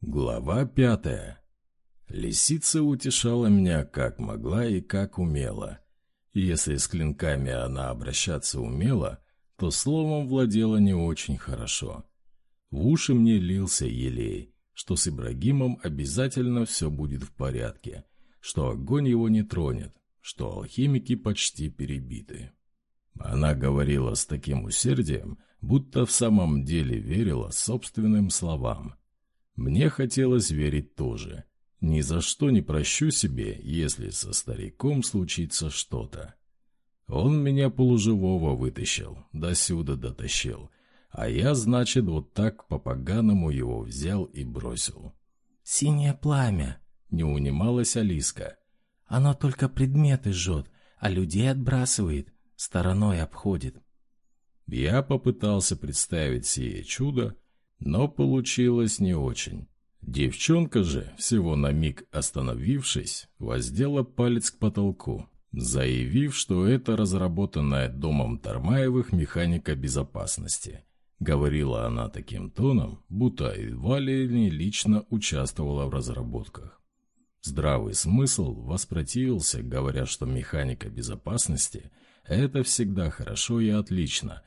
Глава пятая. Лисица утешала меня как могла и как умела. Если с клинками она обращаться умела, то словом владела не очень хорошо. В уши мне лился елей, что с Ибрагимом обязательно все будет в порядке, что огонь его не тронет, что алхимики почти перебиты. Она говорила с таким усердием, будто в самом деле верила собственным словам. Мне хотелось верить тоже. Ни за что не прощу себе, если со стариком случится что-то. Он меня полуживого вытащил, до сюда дотащил, а я, значит, вот так по-поганому его взял и бросил. «Синее пламя!» — не унималась Алиска. «Оно только предметы жжет, а людей отбрасывает, стороной обходит». Я попытался представить сие чудо, но получилось не очень. Девчонка же, всего на миг остановившись, воздела палец к потолку, заявив, что это разработанная домом Тармаевых механика безопасности. Говорила она таким тоном, будто едва ли не лично участвовала в разработках. Здравый смысл воспротивился, говоря, что механика безопасности – это всегда хорошо и отлично,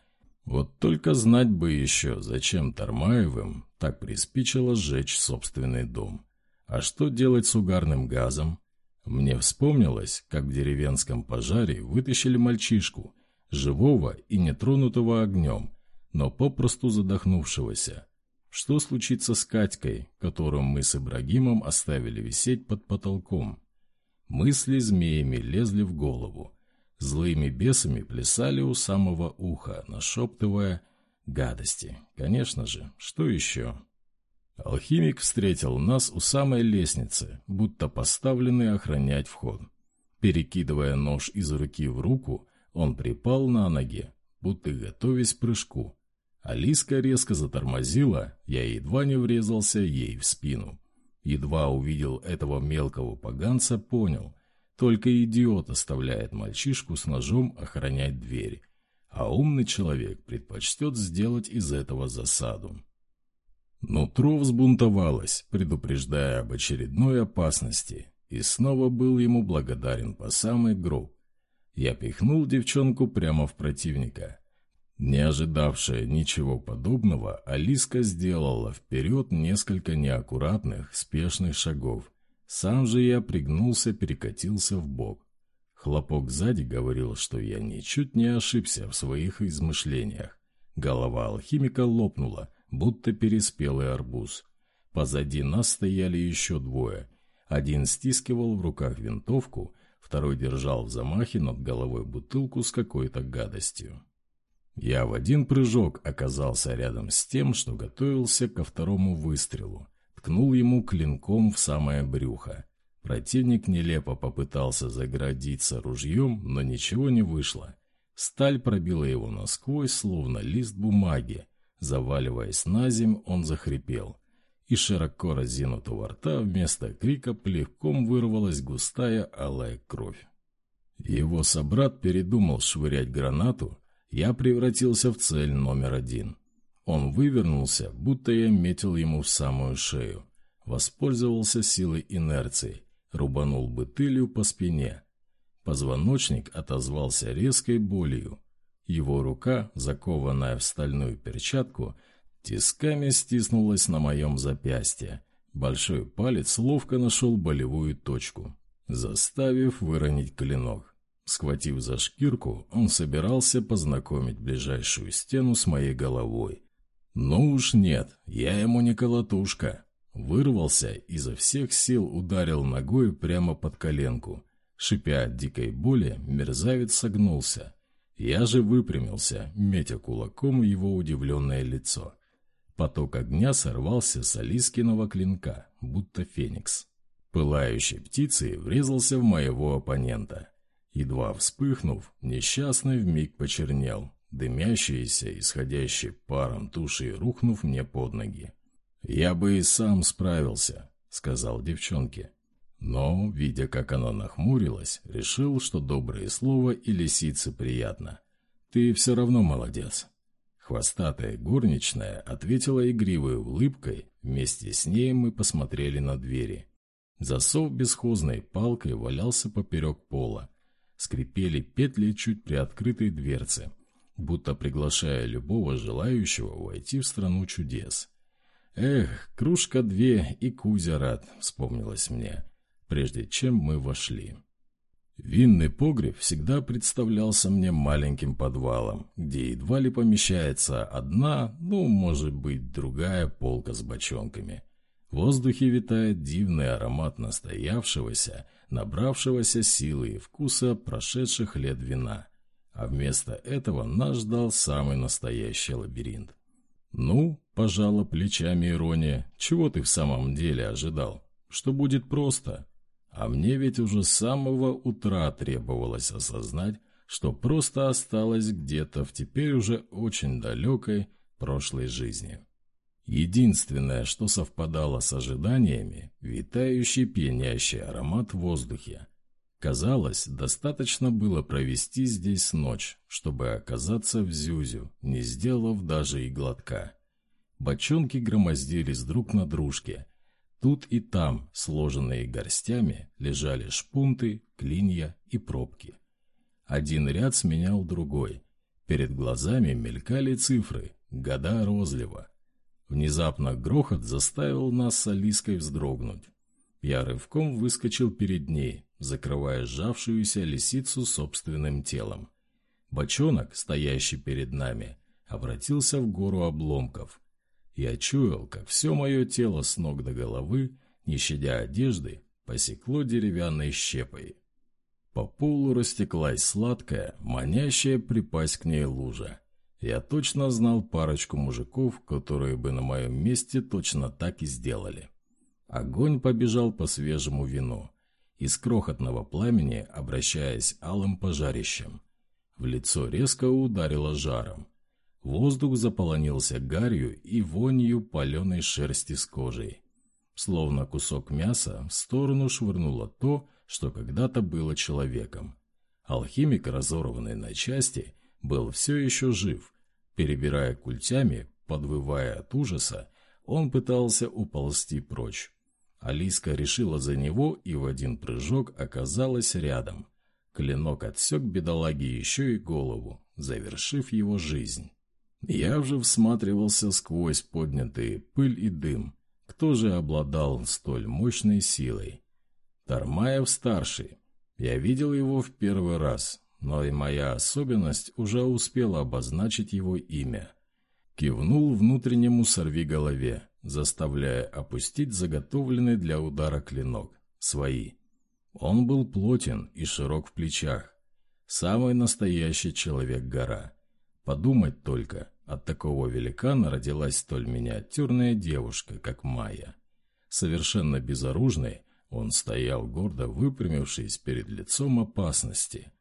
вот только знать бы еще, зачем Тармаевым так приспичило сжечь собственный дом. А что делать с угарным газом? Мне вспомнилось, как в деревенском пожаре вытащили мальчишку, живого и нетронутого огнем, но попросту задохнувшегося. Что случится с Катькой, которую мы с Ибрагимом оставили висеть под потолком? Мысли змеями лезли в голову. Злыми бесами плясали у самого уха, нашептывая гадости. Конечно же, что еще? Алхимик встретил нас у самой лестницы, будто поставленный охранять вход. Перекидывая нож из руки в руку, он припал на ноги, будто готовясь к прыжку. Алиска резко затормозила, я едва не врезался ей в спину. Едва увидел этого мелкого поганца, понял, только идиот оставляет мальчишку с ножом охранять дверь, а умный человек предпочтет сделать из этого засаду. Нутро взбунтовалось, предупреждая об очередной опасности, и снова был ему благодарен по самый гроб. Я пихнул девчонку прямо в противника. Не ожидавшая ничего подобного, Алиска сделала вперед несколько неаккуратных, спешных шагов, сам же я пригнулся, перекатился в бок. Хлопок сзади говорил, что я ничуть не ошибся в своих измышлениях. Голова алхимика лопнула, будто переспелый арбуз. Позади нас стояли еще двое. Один стискивал в руках винтовку, второй держал в замахе над головой бутылку с какой-то гадостью. Я в один прыжок оказался рядом с тем, что готовился ко второму выстрелу ткнул ему клинком в самое брюхо. Противник нелепо попытался заградиться ружьем, но ничего не вышло. Сталь пробила его насквозь, словно лист бумаги. Заваливаясь на земь, он захрипел. И широко разинутого рта вместо крика плевком вырвалась густая алая кровь. Его собрат передумал швырять гранату, я превратился в цель номер один. Он вывернулся, будто я метил ему в самую шею. Воспользовался силой инерции, рубанул бутылью по спине. Позвоночник отозвался резкой болью. Его рука, закованная в стальную перчатку, тисками стиснулась на моем запястье. Большой палец ловко нашел болевую точку, заставив выронить клинок. Схватив за шкирку, он собирался познакомить ближайшую стену с моей головой. «Ну уж нет, я ему не колотушка». Вырвался, изо всех сил ударил ногой прямо под коленку. Шипя от дикой боли, мерзавец согнулся. Я же выпрямился, метя кулаком его удивленное лицо. Поток огня сорвался с Алискиного клинка, будто феникс. Пылающей птицей врезался в моего оппонента. Едва вспыхнув, несчастный вмиг почернел, дымящиеся, исходящие паром туши, рухнув мне под ноги. «Я бы и сам справился», — сказал девчонке. Но, видя, как она нахмурилась, решил, что доброе слово и лисице приятно. «Ты все равно молодец». Хвостатая горничная ответила игривой улыбкой, Вместе с ней мы посмотрели на двери. Засов бесхозной палкой валялся поперек пола. Скрипели петли чуть приоткрытой дверцы, будто приглашая любого желающего войти в страну чудес. «Эх, кружка две и Кузя рад», — вспомнилось мне, прежде чем мы вошли. Винный погреб всегда представлялся мне маленьким подвалом, где едва ли помещается одна, ну, может быть, другая полка с бочонками. В воздухе витает дивный аромат настоявшегося, набравшегося силы и вкуса прошедших лет вина. А вместо этого нас ждал самый настоящий лабиринт. «Ну, — пожала плечами ирония, — чего ты в самом деле ожидал? Что будет просто?» А мне ведь уже с самого утра требовалось осознать, что просто осталось где-то в теперь уже очень далекой прошлой жизни. Единственное, что совпадало с ожиданиями, витающий пьянящий аромат в воздухе. Казалось, достаточно было провести здесь ночь, чтобы оказаться в Зюзю, не сделав даже и глотка. Бочонки громоздились друг на дружке, Тут и там, сложенные горстями, лежали шпунты, клинья и пробки. Один ряд сменял другой. Перед глазами мелькали цифры, года розлива. Внезапно грохот заставил нас с Алиской вздрогнуть. Я рывком выскочил перед ней, закрывая сжавшуюся лисицу собственным телом. Бочонок, стоящий перед нами, обратился в гору обломков. Я чуял, как все мое тело с ног до головы, не щадя одежды, посекло деревянной щепой. По полу растеклась сладкая, манящая припасть к ней лужа. Я точно знал парочку мужиков, которые бы на моем месте точно так и сделали. Огонь побежал по свежему вину, из крохотного пламени обращаясь алым пожарищем. В лицо резко ударило жаром. Воздух заполонился гарью и вонью паленой шерсти с кожей. Словно кусок мяса в сторону швырнуло то, что когда-то было человеком. Алхимик, разорванный на части, был все еще жив. Перебирая культями, подвывая от ужаса, он пытался уползти прочь. Алиска решила за него и в один прыжок оказалась рядом. Клинок отсек бедолаге еще и голову, завершив его жизнь. Я уже всматривался сквозь поднятые пыль и дым. Кто же обладал столь мощной силой? Тармаев-старший. Я видел его в первый раз, но и моя особенность уже успела обозначить его имя. Кивнул внутреннему сорвиголове, заставляя опустить заготовленный для удара клинок. Свои. Он был плотен и широк в плечах. Самый настоящий человек-гора. Подумать только, от такого великана родилась столь миниатюрная девушка, как Майя. Совершенно безоружный, он стоял гордо выпрямившись перед лицом опасности.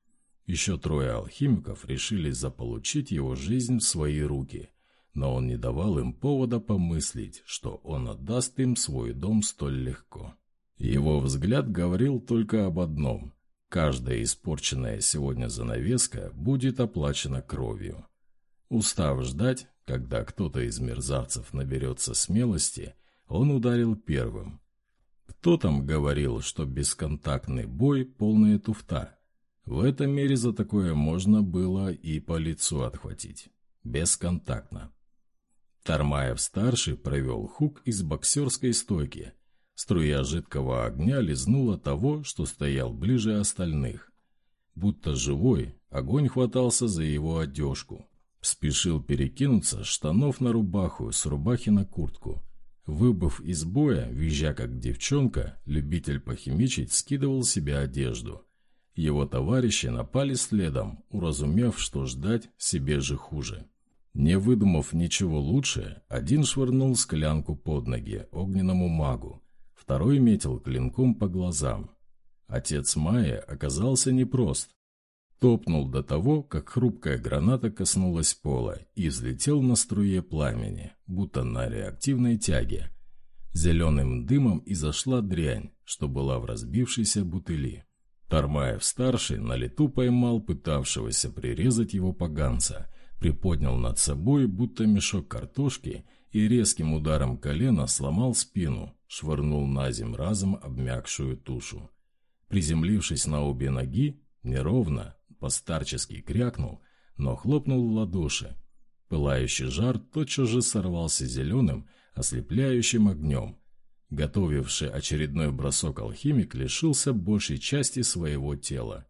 Еще трое алхимиков решили заполучить его жизнь в свои руки, но он не давал им повода помыслить, что он отдаст им свой дом столь легко. Его взгляд говорил только об одном – Каждая испорченная сегодня занавеска будет оплачена кровью. Устав ждать, когда кто-то из мерзавцев наберется смелости, он ударил первым. Кто там говорил, что бесконтактный бой – полная туфта? В этом мире за такое можно было и по лицу отхватить. Бесконтактно. Тармаев-старший провел хук из боксерской стойки. Струя жидкого огня лизнула того, что стоял ближе остальных. Будто живой, огонь хватался за его одежку. Спешил перекинуться штанов на рубаху, с рубахи на куртку. Выбыв из боя, визжа как девчонка, любитель похимичить скидывал себе одежду. Его товарищи напали следом, уразумев, что ждать себе же хуже. Не выдумав ничего лучше, один швырнул склянку под ноги огненному магу, второй метил клинком по глазам. Отец Майя оказался непрост, Топнул до того, как хрупкая граната коснулась пола и взлетел на струе пламени, будто на реактивной тяге. Зеленым дымом изошла дрянь, что была в разбившейся бутыли. Тармаев-старший на лету поймал пытавшегося прирезать его поганца, приподнял над собой, будто мешок картошки, и резким ударом колена сломал спину, швырнул на земь разом обмякшую тушу. Приземлившись на обе ноги, неровно, постарчески крякнул, но хлопнул в ладоши. Пылающий жар тотчас же сорвался зеленым, ослепляющим огнем. Готовивший очередной бросок алхимик лишился большей части своего тела.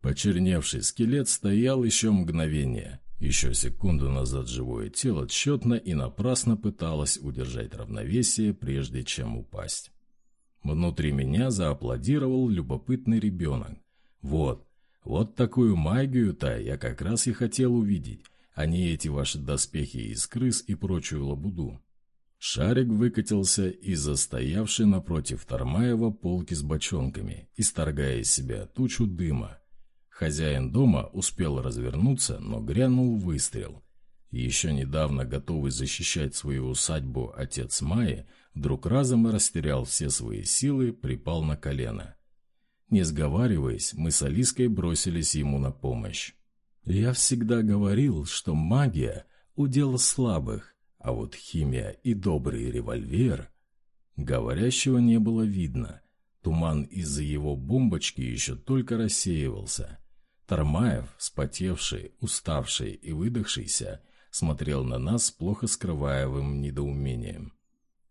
Почерневший скелет стоял еще мгновение. Еще секунду назад живое тело тщетно и напрасно пыталось удержать равновесие, прежде чем упасть. Внутри меня зааплодировал любопытный ребенок. Вот, вот такую магию-то я как раз и хотел увидеть, а не эти ваши доспехи из крыс и прочую лабуду. Шарик выкатился из застоявшей напротив Тармаева полки с бочонками, исторгая из себя тучу дыма. Хозяин дома успел развернуться, но грянул выстрел. Еще недавно готовый защищать свою усадьбу отец Майи вдруг разом растерял все свои силы, припал на колено. Не сговариваясь, мы с Алиской бросились ему на помощь. Я всегда говорил, что магия – удел слабых, а вот химия и добрый револьвер... Говорящего не было видно. Туман из-за его бомбочки еще только рассеивался. Тармаев, спотевший, уставший и выдохшийся, смотрел на нас с плохо скрываемым недоумением.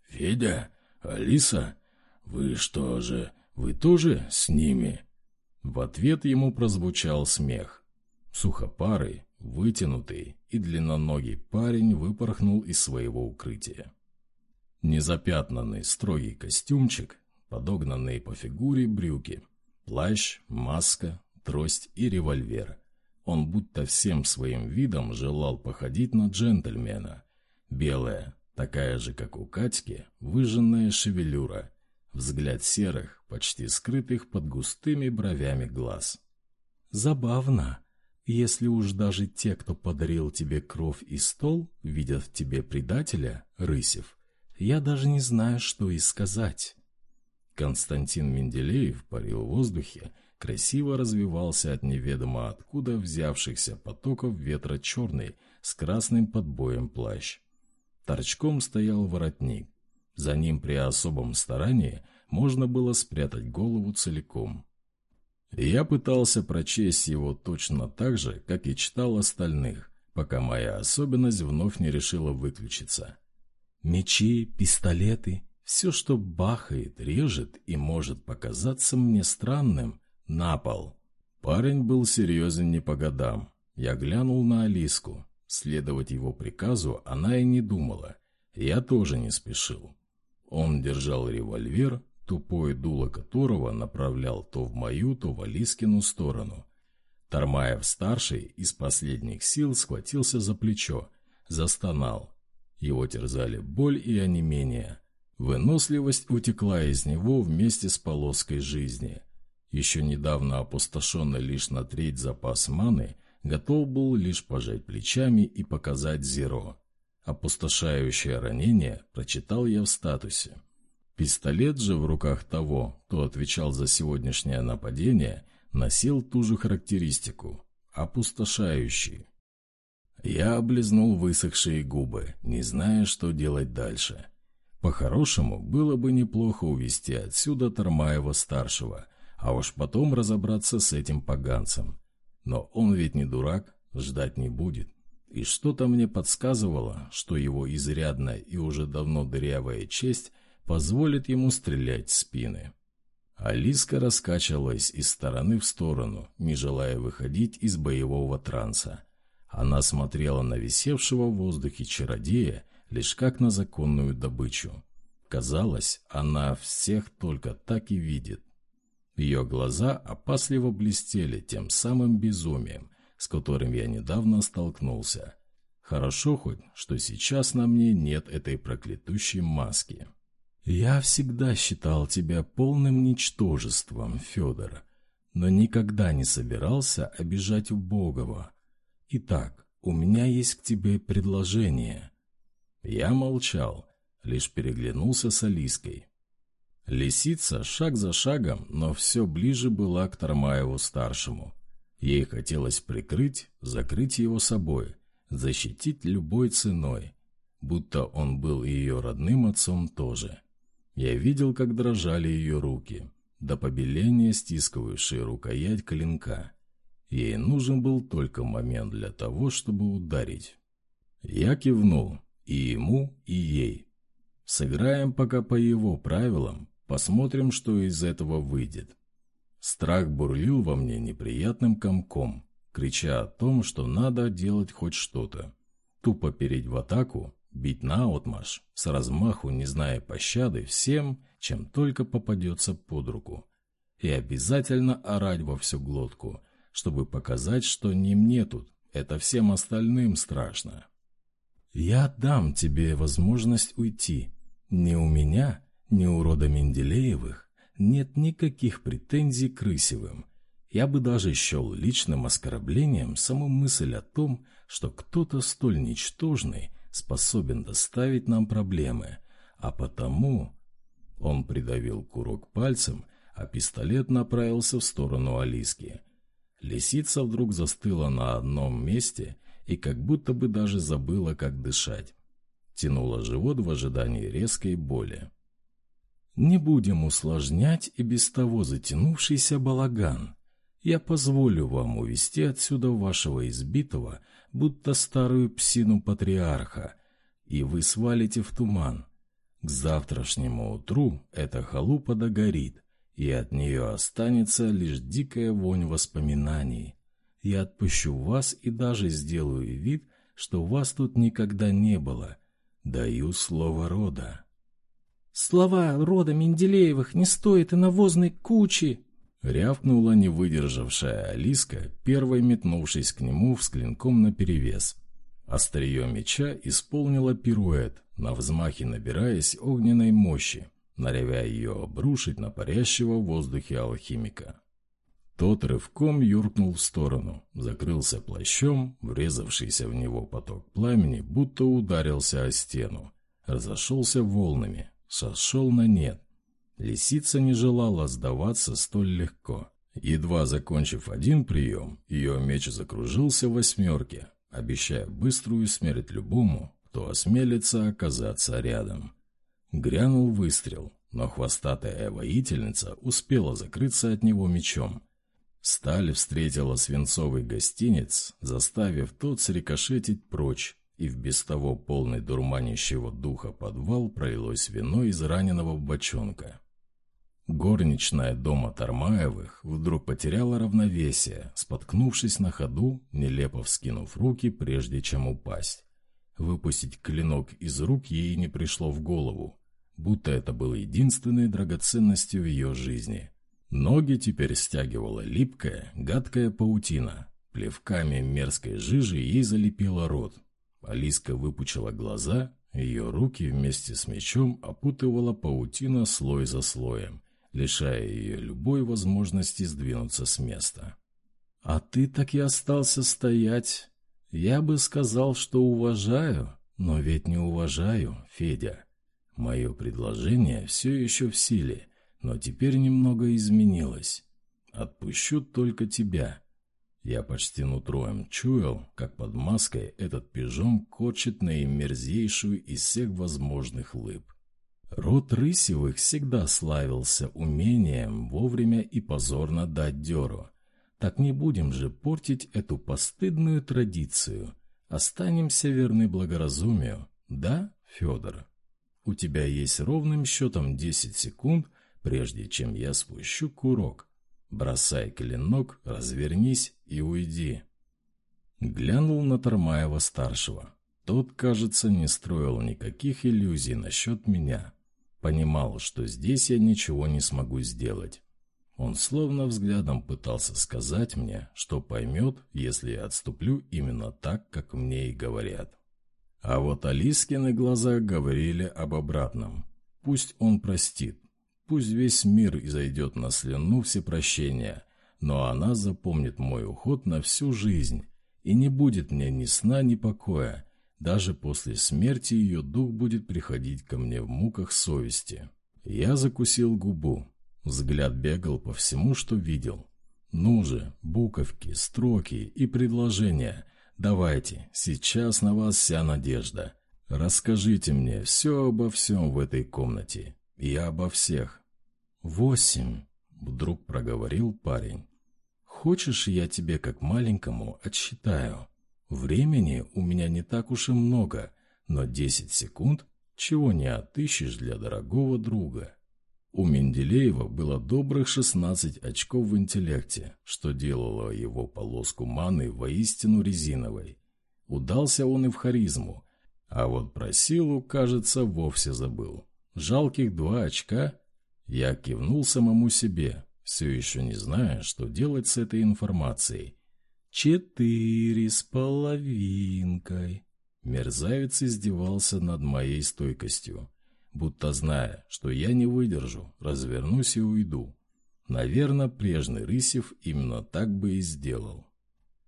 «Федя? Алиса? Вы что же, вы тоже с ними?» В ответ ему прозвучал смех. Сухопарый, вытянутый и длинноногий парень выпорхнул из своего укрытия. Незапятнанный строгий костюмчик, подогнанные по фигуре брюки, плащ, маска, трость и револьвер. Он будто всем своим видом желал походить на джентльмена. Белая, такая же, как у Катьки, выжженная шевелюра, взгляд серых, почти скрытых под густыми бровями глаз. «Забавно», если уж даже те, кто подарил тебе кровь и стол, видят в тебе предателя, Рысев, я даже не знаю, что и сказать. Константин Менделеев парил в воздухе, красиво развивался от неведомо откуда взявшихся потоков ветра черный с красным подбоем плащ. Торчком стоял воротник. За ним при особом старании можно было спрятать голову целиком. Я пытался прочесть его точно так же, как и читал остальных, пока моя особенность вновь не решила выключиться. Мечи, пистолеты, все, что бахает, режет и может показаться мне странным, на пол. Парень был серьезен не по годам. Я глянул на Алиску. Следовать его приказу она и не думала. Я тоже не спешил. Он держал револьвер, тупое дуло которого направлял то в мою, то в Алискину сторону. Тармаев-старший из последних сил схватился за плечо, застонал. Его терзали боль и онемение. Выносливость утекла из него вместе с полоской жизни. Еще недавно опустошенный лишь на треть запас маны, готов был лишь пожать плечами и показать зеро. Опустошающее ранение прочитал я в статусе. Пистолет же в руках того, кто отвечал за сегодняшнее нападение, носил ту же характеристику – опустошающий. Я облизнул высохшие губы, не зная, что делать дальше. По-хорошему, было бы неплохо увести отсюда Тармаева-старшего, а уж потом разобраться с этим поганцем. Но он ведь не дурак, ждать не будет. И что-то мне подсказывало, что его изрядная и уже давно дырявая честь – позволит ему стрелять в спины. Алиска раскачивалась из стороны в сторону, не желая выходить из боевого транса. Она смотрела на висевшего в воздухе чародея лишь как на законную добычу. Казалось, она всех только так и видит. Ее глаза опасливо блестели тем самым безумием, с которым я недавно столкнулся. Хорошо хоть, что сейчас на мне нет этой проклятущей маски. «Я всегда считал тебя полным ничтожеством, Федор, но никогда не собирался обижать убогого. Итак, у меня есть к тебе предложение». Я молчал, лишь переглянулся с Алиской. Лисица шаг за шагом, но все ближе была к Тармаеву-старшему. Ей хотелось прикрыть, закрыть его собой, защитить любой ценой. будто он был ее родным отцом тоже. Я видел, как дрожали ее руки, до побеления стискивающие рукоять клинка. Ей нужен был только момент для того, чтобы ударить. Я кивнул и ему, и ей. Сыграем пока по его правилам, посмотрим, что из этого выйдет. Страх бурлил во мне неприятным комком, крича о том, что надо делать хоть что-то. Тупо переть в атаку бить наотмашь, с размаху не зная пощады всем, чем только попадется под руку. И обязательно орать во всю глотку, чтобы показать, что не мне тут, это всем остальным страшно. «Я дам тебе возможность уйти. Ни у меня, ни у рода Менделеевых нет никаких претензий к Рысевым. Я бы даже счел личным оскорблением саму мысль о том, что кто-то столь ничтожный способен доставить нам проблемы, а потому... Он придавил курок пальцем, а пистолет направился в сторону Алиски. Лисица вдруг застыла на одном месте и как будто бы даже забыла, как дышать. Тянула живот в ожидании резкой боли. «Не будем усложнять и без того затянувшийся балаган. Я позволю вам увести отсюда вашего избитого, будто старую псину патриарха, и вы свалите в туман. К завтрашнему утру эта халупа догорит, и от нее останется лишь дикая вонь воспоминаний. Я отпущу вас и даже сделаю вид, что вас тут никогда не было. Даю слово рода. Слова рода Менделеевых не стоят и навозной кучи, Рявкнула не выдержавшая Алиска, первой метнувшись к нему с клинком наперевес. Острие меча исполнило пируэт, на взмахе набираясь огненной мощи, норовя ее обрушить на парящего в воздухе алхимика. Тот рывком юркнул в сторону, закрылся плащом, врезавшийся в него поток пламени, будто ударился о стену, разошелся волнами, сошел на нет. Лисица не желала сдаваться столь легко. Едва закончив один прием, ее меч закружился в восьмерке, обещая быструю смерть любому, кто осмелится оказаться рядом. Грянул выстрел, но хвостатая воительница успела закрыться от него мечом. Сталь встретила свинцовый гостинец, заставив тот срикошетить прочь, и в без того полный дурманящего духа подвал пролилось вино из раненого бочонка. Горничная дома Тармаевых вдруг потеряла равновесие, споткнувшись на ходу, нелепо вскинув руки, прежде чем упасть. Выпустить клинок из рук ей не пришло в голову, будто это было единственной драгоценностью в ее жизни. Ноги теперь стягивала липкая, гадкая паутина. Плевками мерзкой жижи ей залепила рот. Алиска выпучила глаза, ее руки вместе с мечом опутывала паутина слой за слоем лишая ее любой возможности сдвинуться с места. «А ты так и остался стоять. Я бы сказал, что уважаю, но ведь не уважаю, Федя. Мое предложение все еще в силе, но теперь немного изменилось. Отпущу только тебя». Я почти нутроем чуял, как под маской этот пижон корчит наимерзейшую из всех возможных лып. Род Рысевых всегда славился умением вовремя и позорно дать дёру. Так не будем же портить эту постыдную традицию. Останемся верны благоразумию, да, Федор? У тебя есть ровным счетом 10 секунд, прежде чем я спущу курок. Бросай клинок, развернись и уйди. Глянул на Тармаева-старшего. Тот, кажется, не строил никаких иллюзий насчет меня. Понимал, что здесь я ничего не смогу сделать. Он словно взглядом пытался сказать мне, что поймет, если я отступлю именно так, как мне и говорят. А вот Алискины глаза говорили об обратном. Пусть он простит, пусть весь мир изойдет на слюну всепрощения, но она запомнит мой уход на всю жизнь, и не будет мне ни сна, ни покоя, даже после смерти ее дух будет приходить ко мне в муках совести. Я закусил губу. Взгляд бегал по всему, что видел. Ну же, буковки, строки и предложения. Давайте, сейчас на вас вся надежда. Расскажите мне все обо всем в этой комнате. И обо всех. Восемь, вдруг проговорил парень. Хочешь, я тебе как маленькому отсчитаю? Времени у меня не так уж и много, но десять секунд чего не отыщешь для дорогого друга. У Менделеева было добрых 16 очков в интеллекте, что делало его полоску маны воистину резиновой. Удался он и в харизму, а вот про силу, кажется, вовсе забыл. Жалких два очка? Я кивнул самому себе, все еще не зная, что делать с этой информацией. Четыре с половинкой. Мерзавец издевался над моей стойкостью будто зная, что я не выдержу, развернусь и уйду. Наверное, прежний Рысев именно так бы и сделал.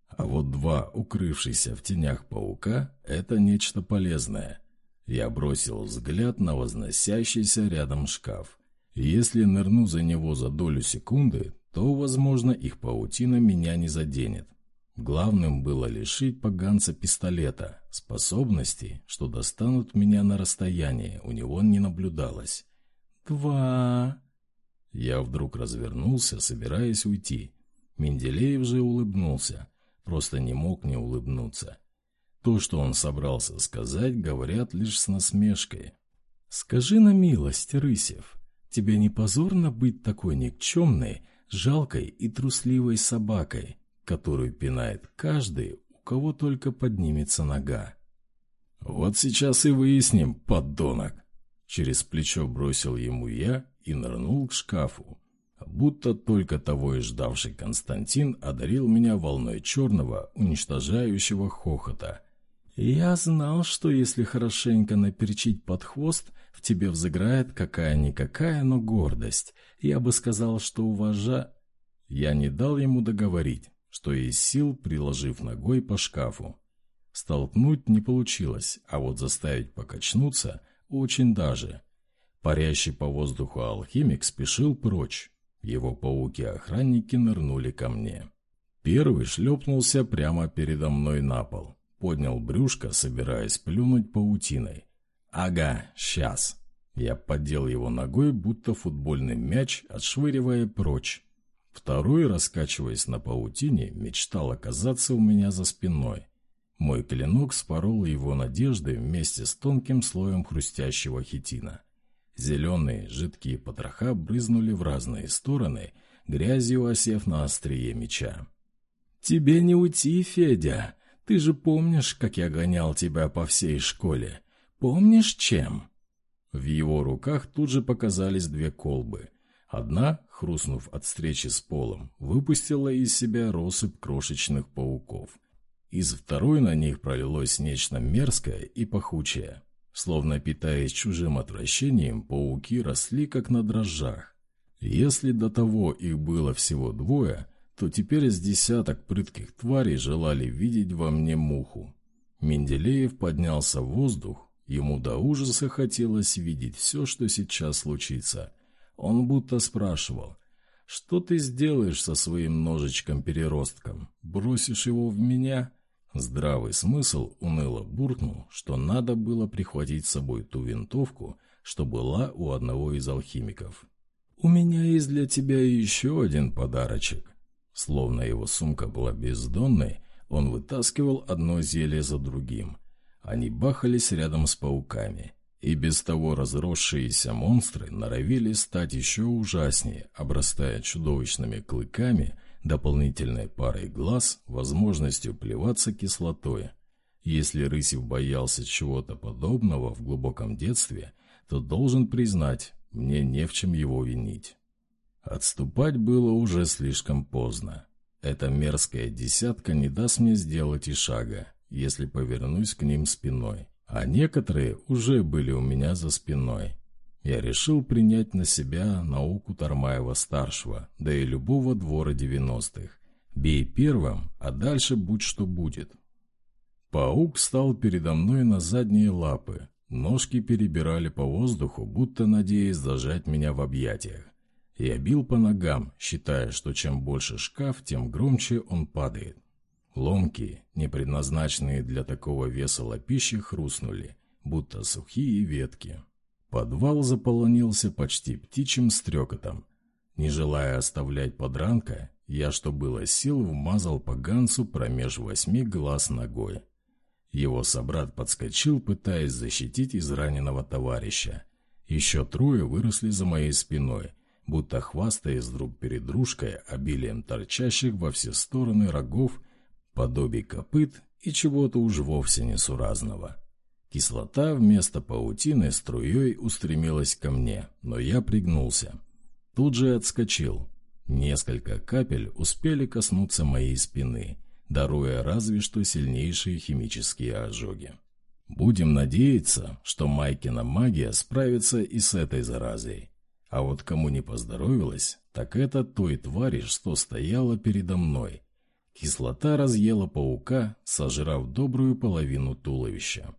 А вот два укрывшихся в тенях паука — это нечто полезное. Я бросил взгляд на возносящийся рядом шкаф. Если нырну за него за долю секунды, то, возможно, их паутина меня не заденет. Главным было лишить поганца пистолета. Способностей, что достанут меня на расстоянии, у него не наблюдалось. «Два...» Я вдруг развернулся, собираясь уйти. Менделеев же улыбнулся. Просто не мог не улыбнуться. То, что он собрался сказать, говорят лишь с насмешкой. «Скажи на милость, Рысев, тебе не позорно быть такой никчемной, жалкой и трусливой собакой?» которую пинает каждый, у кого только поднимется нога. «Вот сейчас и выясним, поддонок!» Через плечо бросил ему я и нырнул к шкафу. Будто только того и ждавший Константин одарил меня волной черного, уничтожающего хохота. «Я знал, что если хорошенько наперчить под хвост, в тебе взыграет какая-никакая, но гордость. Я бы сказал, что уважа...» Я не дал ему договорить что из сил приложив ногой по шкафу. Столкнуть не получилось, а вот заставить покачнуться очень даже. Парящий по воздуху алхимик спешил прочь. Его пауки-охранники нырнули ко мне. Первый шлепнулся прямо передо мной на пол. Поднял брюшко, собираясь плюнуть паутиной. «Ага, сейчас!» Я поддел его ногой, будто футбольный мяч, отшвыривая прочь. Второй, раскачиваясь на паутине, мечтал оказаться у меня за спиной. Мой клинок спорол его надежды вместе с тонким слоем хрустящего хитина. Зеленые жидкие потроха брызнули в разные стороны, грязью осев на острие меча. «Тебе не уйти, Федя! Ты же помнишь, как я гонял тебя по всей школе? Помнишь, чем?» В его руках тут же показались две колбы — Одна, хрустнув от встречи с полом, выпустила из себя россыпь крошечных пауков. Из второй на них пролилось нечто мерзкое и пахучее. Словно питаясь чужим отвращением, пауки росли как на дрожжах. Если до того их было всего двое, то теперь с десяток прытких тварей желали видеть во мне муху. Менделеев поднялся в воздух, ему до ужаса хотелось видеть все, что сейчас случится – он будто спрашивал, «Что ты сделаешь со своим ножичком-переростком? Бросишь его в меня?» Здравый смысл уныло буркнул, что надо было прихватить с собой ту винтовку, что была у одного из алхимиков. «У меня есть для тебя еще один подарочек». Словно его сумка была бездонной, он вытаскивал одно зелье за другим. Они бахались рядом с пауками. И без того разросшиеся монстры норовили стать еще ужаснее, обрастая чудовищными клыками, дополнительной парой глаз, возможностью плеваться кислотой. Если Рысев боялся чего-то подобного в глубоком детстве, то должен признать, мне не в чем его винить. Отступать было уже слишком поздно. Эта мерзкая десятка не даст мне сделать и шага, если повернусь к ним спиной а некоторые уже были у меня за спиной. Я решил принять на себя науку Тармаева-старшего, да и любого двора девяностых. Бей первым, а дальше будь что будет. Паук стал передо мной на задние лапы. Ножки перебирали по воздуху, будто надеясь зажать меня в объятиях. Я бил по ногам, считая, что чем больше шкаф, тем громче он падает. Ломкие, не предназначенные для такого веса лапищи, хрустнули. будто сухие ветки. Подвал заполонился почти птичьим стрекотом. Не желая оставлять подранка, я, что было сил, вмазал по Гансу промеж восьми глаз ногой. Его собрат подскочил, пытаясь защитить израненного товарища. Еще трое выросли за моей спиной, будто хвастаясь друг перед дружкой обилием торчащих во все стороны рогов, подобий копыт и чего-то уж вовсе несуразного. Кислота вместо паутины струей устремилась ко мне, но я пригнулся. Тут же отскочил. Несколько капель успели коснуться моей спины, даруя разве что сильнейшие химические ожоги. Будем надеяться, что Майкина магия справится и с этой заразой. А вот кому не поздоровилось, так это той твари, что стояла передо мной. Кислота разъела паука, сожрав добрую половину туловища.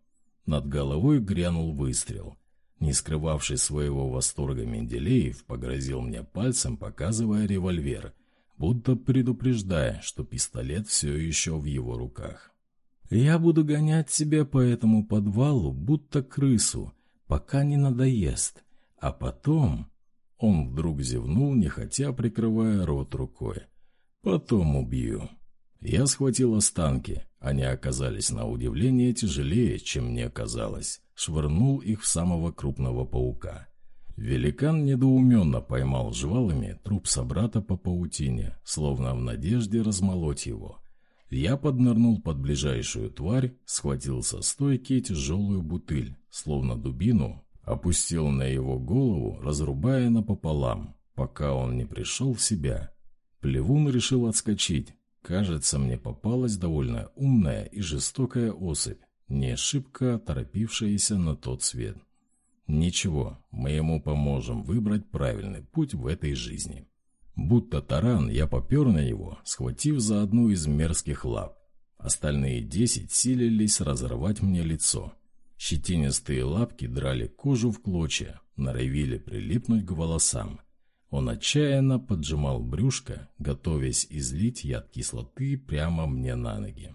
Над головой грянул выстрел. Не скрывавший своего восторга Менделеев погрозил мне пальцем, показывая револьвер, будто предупреждая, что пистолет все еще в его руках. «Я буду гонять тебя по этому подвалу, будто крысу, пока не надоест, а потом...» Он вдруг зевнул, нехотя прикрывая рот рукой. «Потом убью». Я схватил останки. Они оказались на удивление тяжелее, чем мне казалось. Швырнул их в самого крупного паука. Великан недоуменно поймал жвалами труп собрата по паутине, словно в надежде размолоть его. Я поднырнул под ближайшую тварь, схватил со стойки тяжелую бутыль, словно дубину, опустил на его голову, разрубая напополам, пока он не пришел в себя. Плевун решил отскочить, Кажется, мне попалась довольно умная и жестокая особь, не шибко торопившаяся на тот свет. Ничего, мы ему поможем выбрать правильный путь в этой жизни. Будто таран, я попер на него, схватив за одну из мерзких лап. Остальные десять силились разорвать мне лицо. Щетинистые лапки драли кожу в клочья, норовили прилипнуть к волосам. Он отчаянно поджимал брюшко, готовясь излить яд кислоты прямо мне на ноги.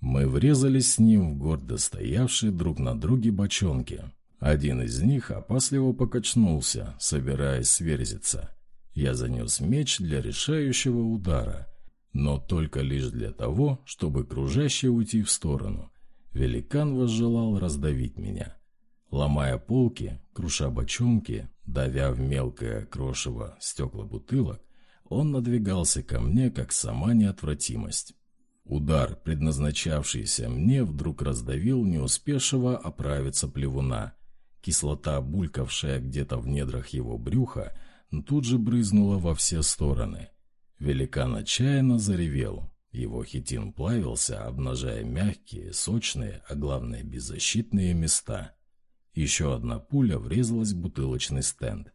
Мы врезались с ним в гордо стоявшие друг на друге бочонки. Один из них опасливо покачнулся, собираясь сверзиться. Я занес меч для решающего удара, но только лишь для того, чтобы кружаще уйти в сторону. Великан возжелал раздавить меня. Ломая полки, круша бочонки, давя в мелкое крошево стекла бутылок, он надвигался ко мне, как сама неотвратимость. Удар, предназначавшийся мне, вдруг раздавил не оправиться плевуна. Кислота, булькавшая где-то в недрах его брюха, тут же брызнула во все стороны. Великан отчаянно заревел. Его хитин плавился, обнажая мягкие, сочные, а главное беззащитные места. Еще одна пуля врезалась в бутылочный стенд.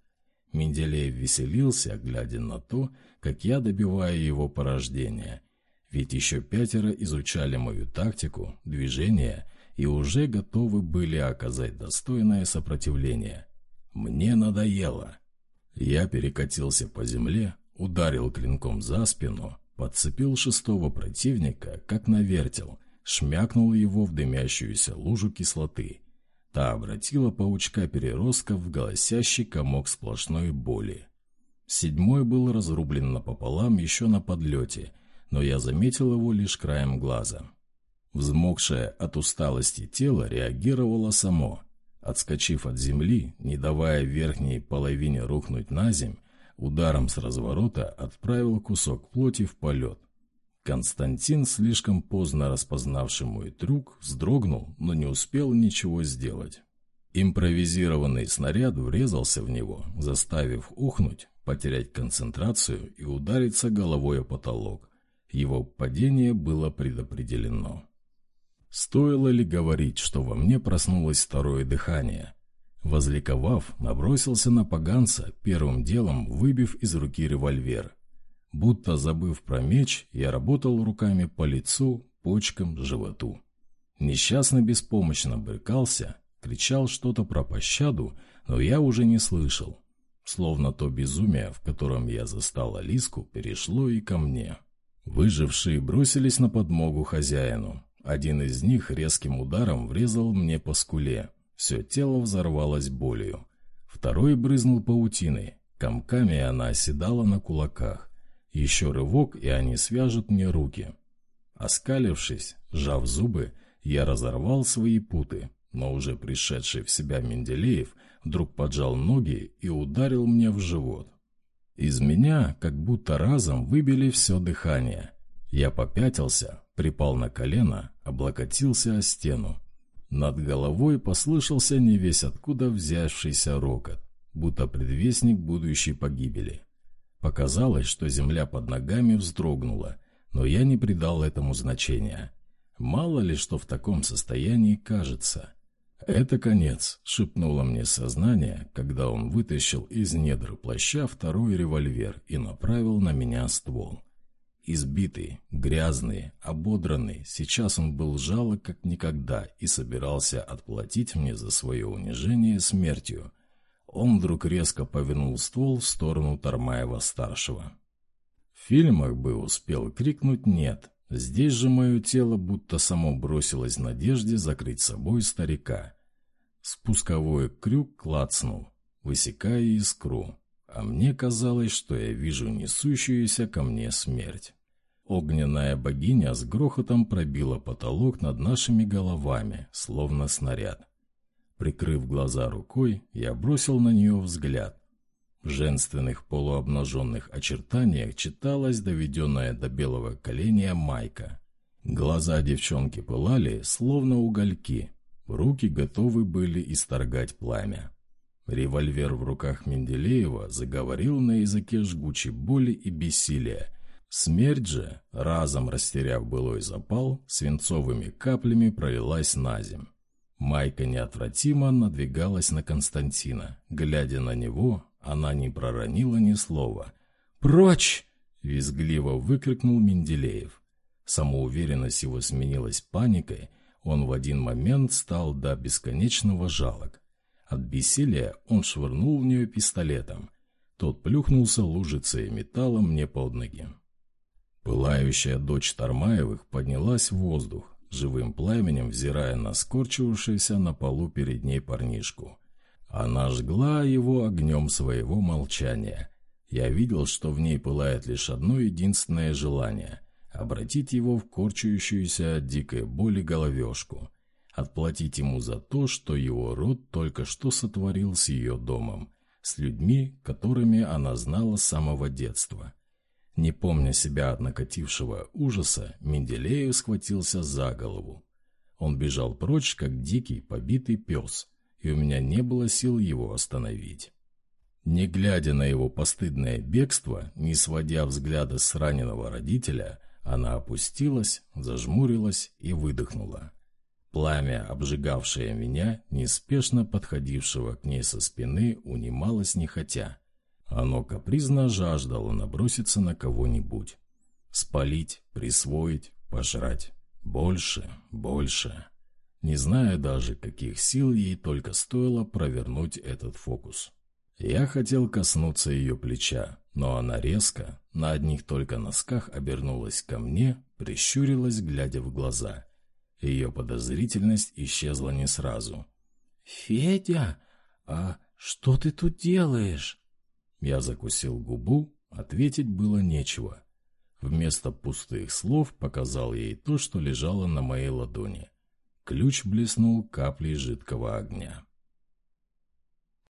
Менделеев веселился, глядя на то, как я добиваю его порождения. Ведь еще пятеро изучали мою тактику, движения и уже готовы были оказать достойное сопротивление. Мне надоело. Я перекатился по земле, ударил клинком за спину, подцепил шестого противника, как навертел, шмякнул его в дымящуюся лужу кислоты — Та обратила паучка-переростка в голосящий комок сплошной боли. Седьмой был разрублен напополам еще на подлете, но я заметил его лишь краем глаза. Взмокшее от усталости тело реагировало само. Отскочив от земли, не давая верхней половине рухнуть на земь, ударом с разворота отправил кусок плоти в полет. Константин, слишком поздно распознавший мой трюк, вздрогнул, но не успел ничего сделать. Импровизированный снаряд врезался в него, заставив ухнуть, потерять концентрацию и удариться головой о потолок. Его падение было предопределено. Стоило ли говорить, что во мне проснулось второе дыхание? Возликовав, набросился на поганца, первым делом выбив из руки револьвер. Будто забыв про меч, я работал руками по лицу, почкам, животу. Несчастно беспомощно брыкался, кричал что-то про пощаду, но я уже не слышал. Словно то безумие, в котором я застал Алиску, перешло и ко мне. Выжившие бросились на подмогу хозяину. Один из них резким ударом врезал мне по скуле. Все тело взорвалось болью. Второй брызнул паутиной. Комками она оседала на кулаках. Еще рывок, и они свяжут мне руки. Оскалившись, сжав зубы, я разорвал свои путы, но уже пришедший в себя Менделеев вдруг поджал ноги и ударил мне в живот. Из меня как будто разом выбили все дыхание. Я попятился, припал на колено, облокотился о стену. Над головой послышался невесть откуда взявшийся рокот, будто предвестник будущей погибели. Показалось, что земля под ногами вздрогнула, но я не придал этому значения. Мало ли, что в таком состоянии кажется. «Это конец», — шепнуло мне сознание, когда он вытащил из недр плаща второй револьвер и направил на меня ствол. Избитый, грязный, ободранный, сейчас он был жалок как никогда и собирался отплатить мне за свое унижение смертью. Он вдруг резко повернул ствол в сторону Тармаева-старшего. В фильмах бы успел крикнуть «нет», Здесь же мое тело будто само бросилось надежде закрыть собой старика. Спусковой крюк клацнул, высекая искру, а мне казалось, что я вижу несущуюся ко мне смерть. Огненная богиня с грохотом пробила потолок над нашими головами, словно снаряд. Прикрыв глаза рукой, я бросил на нее взгляд. В женственных полуобнаженных очертаниях читалась доведенная до белого коленя майка. Глаза девчонки пылали, словно угольки. Руки готовы были исторгать пламя. Револьвер в руках Менделеева заговорил на языке жгучей боли и бессилия. Смерть же, разом растеряв былой запал, свинцовыми каплями пролилась на земь. Майка неотвратимо надвигалась на Константина. Глядя на него, она не проронила ни слова. «Прочь!» — визгливо выкрикнул Менделеев. Самоуверенность его сменилась паникой, он в один момент стал до бесконечного жалок. От бессилия он швырнул в нее пистолетом. Тот плюхнулся лужицей металла мне под ноги. Пылающая дочь Тармаевых поднялась в воздух, живым пламенем взирая на скорчившуюся на полу перед ней парнишку. Она жгла его огнем своего молчания. Я видел, что в ней пылает лишь одно единственное желание — обратить его в корчающуюся от дикой боли головешку, отплатить ему за то, что его род только что сотворил с ее домом, с людьми, которыми она знала с самого детства. Не помня себя от накатившего ужаса, Менделеев схватился за голову. Он бежал прочь, как дикий, побитый пес — и у меня не было сил его остановить. Не глядя на его постыдное бегство, не сводя взгляда с раненого родителя, она опустилась, зажмурилась и выдохнула. Пламя, обжигавшее меня, неспешно подходившего к ней со спины, унималось нехотя. Оно капризно жаждало наброситься на кого-нибудь. Спалить, присвоить, пожрать. Больше, больше не зная даже, каких сил ей только стоило провернуть этот фокус. Я хотел коснуться ее плеча, но она резко, на одних только носках обернулась ко мне, прищурилась, глядя в глаза. Ее подозрительность исчезла не сразу. «Федя, а что ты тут делаешь?» Я закусил губу, ответить было нечего. Вместо пустых слов показал ей то, что лежало на моей ладони. Ключ блеснул каплей жидкого огня.